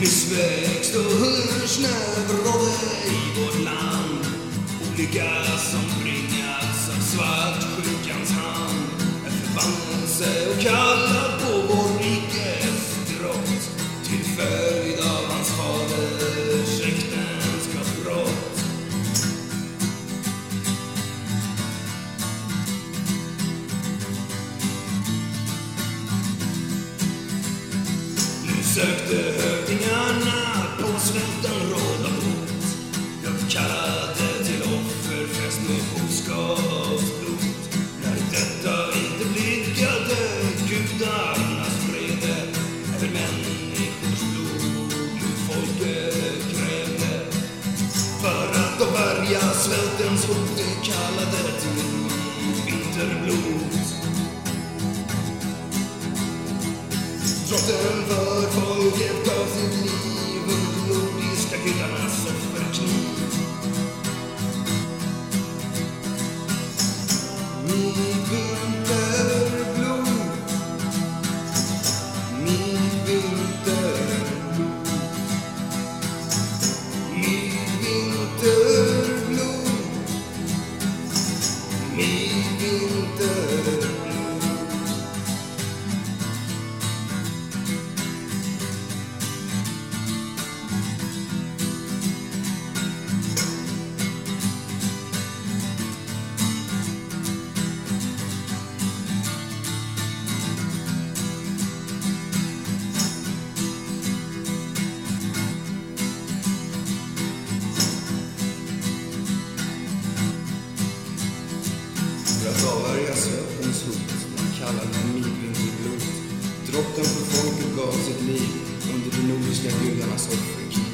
Missväxt och hungersnöd rådde i vårt land. Olika som bringats av svartsjukans hand. En förbannelse och kall sökte hövdingarna nordiska gudarnas offerkniv. Mitt vinterblod, mitt vinterblod, mitt vinterblod, mitt vinterblod. Att avvärja svältens hot, man kallade blod. Droppen för folket gav sitt liv under de nordiska gudarnas offerkrig.